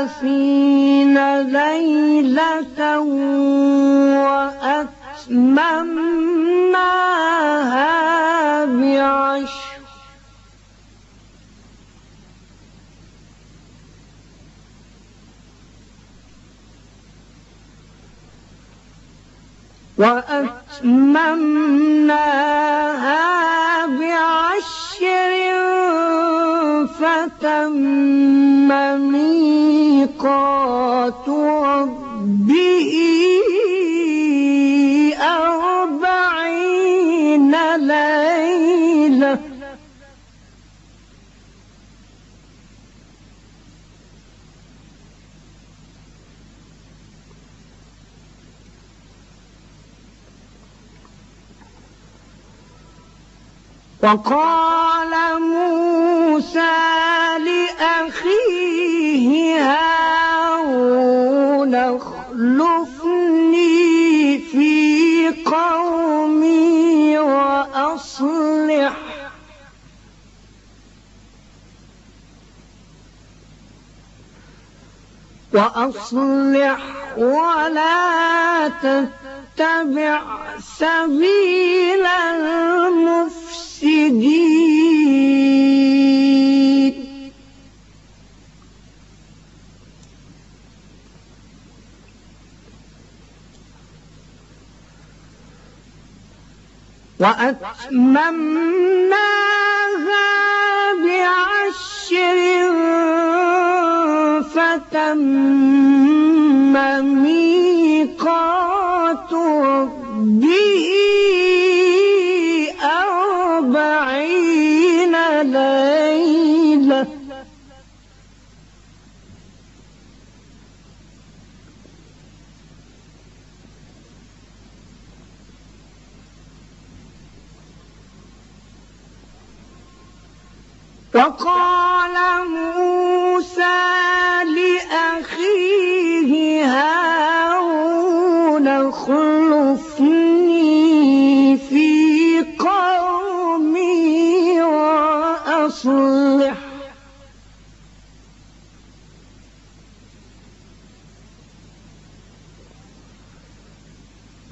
ثلاثين ليلة وأتممناها بعشر. وأتممناها بعشر فتم ميقات ربه أربعين ليلة. وقال موسى وأصلح ولا تتبع سبيل المفسدين. وأتممناها بعشر فتم ميقات ربه أربعين ليلة. وقال موسى اخلفني في قومي وأصلح.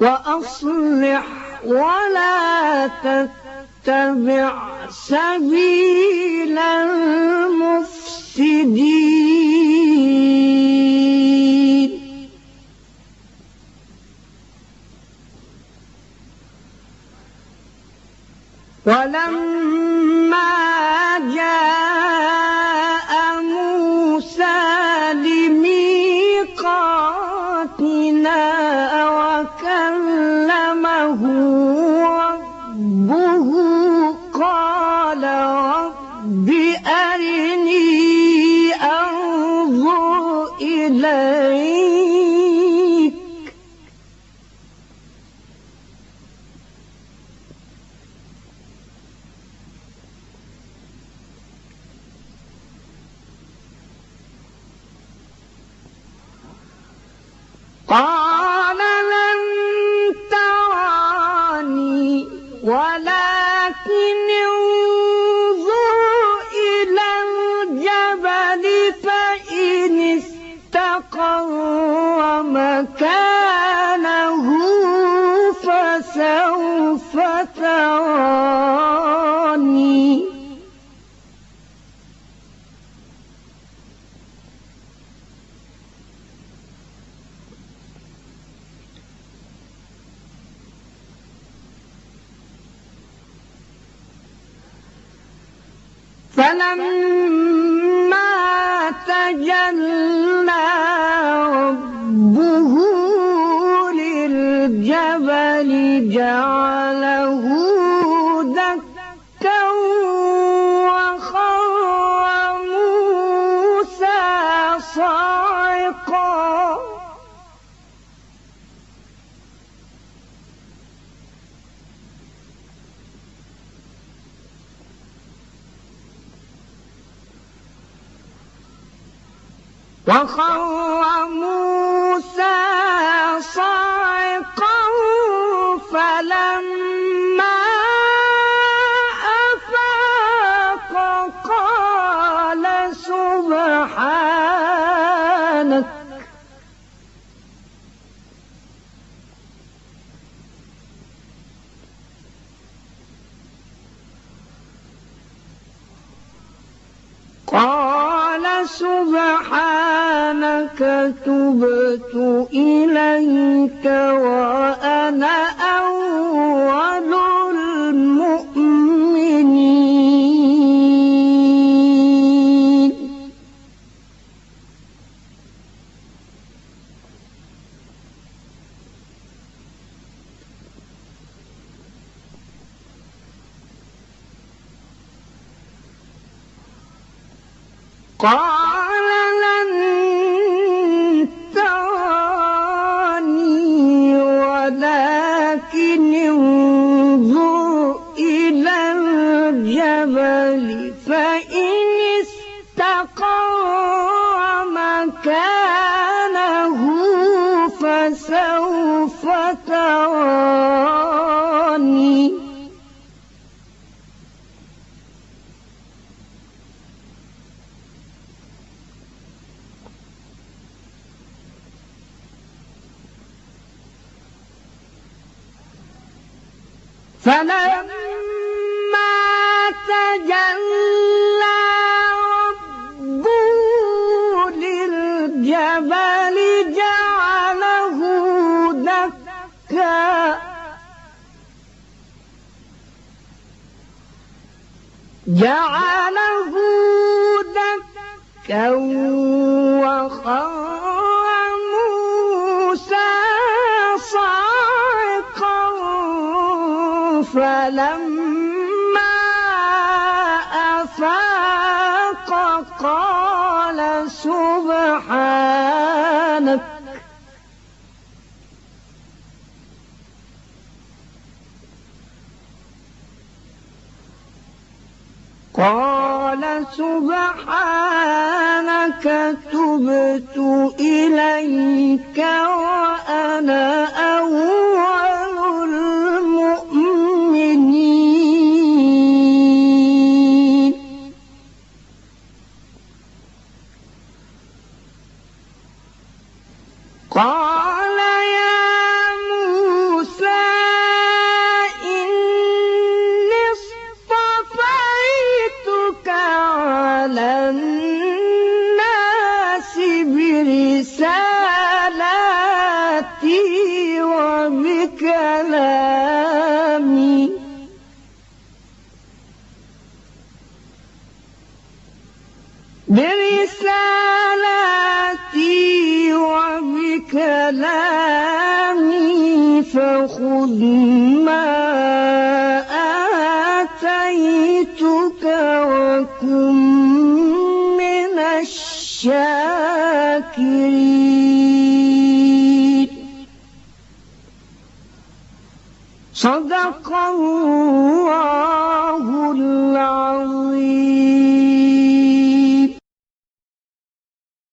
وأصلح ولا تتبع سبيل المفسدين. ولما فلما تجلى ربه للجبل جعله وخر موسى صاعقا فلما أفاق قال سبحانك. قال تبت إليك وأنا أول المؤمنين. قال فسوف تراني فلما تجلى جعله دكا وخر موسى صاعقا فلما أفاق قال سبحانك قال سبحانك تبت إليك وأنا برسالاتي وبكلامي فخذ ما آتيتك وكن من الشاكرين. صدق الله العظيم.